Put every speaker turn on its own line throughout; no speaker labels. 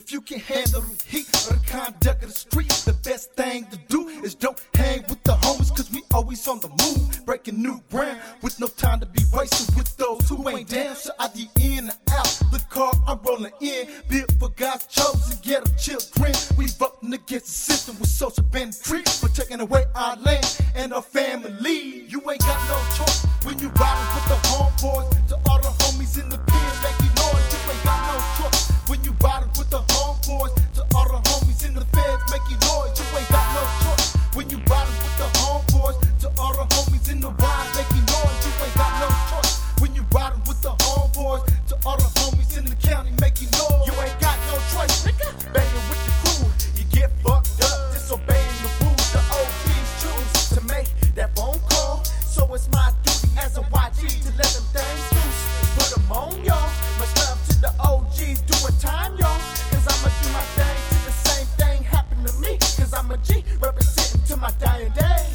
If you can handle the heat or the conduct of the street, the best thing to do is don't hang with the homies, cause we always on the move, breaking new ground with no time to be wasted with those who ain't down. So I the in and out, the car I'm rolling in, built for God's chosen get ghetto children. We've up against the system with social banditry for taking away our land and our family. You ain't got no choice when you riding with the homeboys to all the homies in the I'm a G representing to my dying day.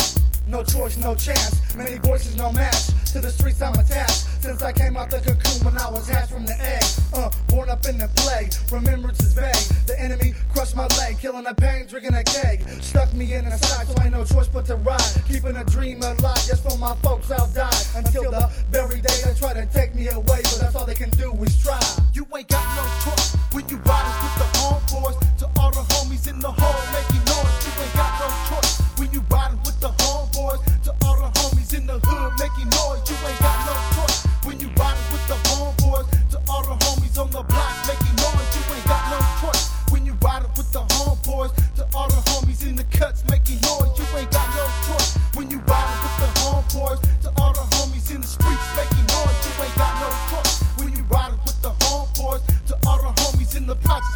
No choice, no chance. Many voices, no match. To the streets I'm attached. Since I came out the cocoon when I was hatched from the egg. Uh, born up in the plague. Remembrance is vague. The enemy crushed my leg. Killing the pain, drinking a keg. Stuck me in the side, so ain't no choice but to ride. Keeping a dream alive, just for my folks I'll die. Until the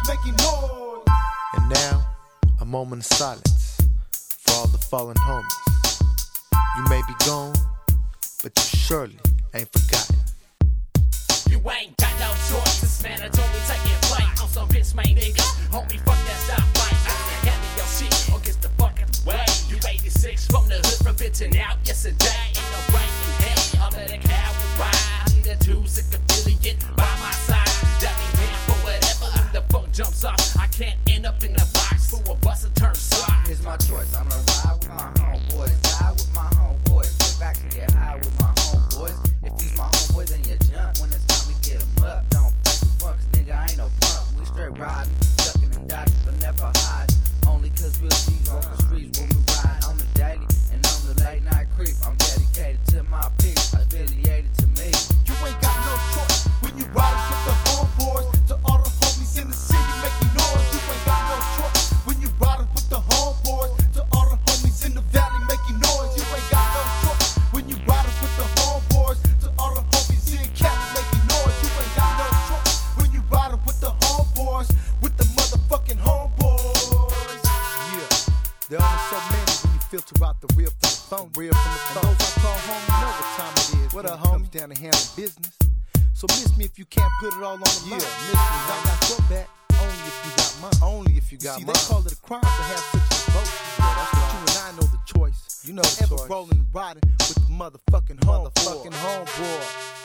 making noise.
And now, a moment of silence for all the fallen homies. You may be gone, but you surely ain't forgotten.
You ain't got no choice. This mandatory taking flight on some bitch made niggas. Homie, fuck that stop fight. I can handle your shit or get the fuck out way. You 86 from the hood from bitching out yesterday. My
choice.
Filter out the real from the phone. Real from the phone. And those I call home, you know what time it is. What a home
comes
down to handle business. So miss me if you can't put it all on the
Yeah, miss me.
I got your back only if you got mine.
Only if you got
see,
mine.
they call it a crime to have such a devotion.
Yeah, that's right.
you and I know the choice.
You know the
Ever
choice.
rolling and riding with the motherfucking homeboy.
Motherfucking homeboy.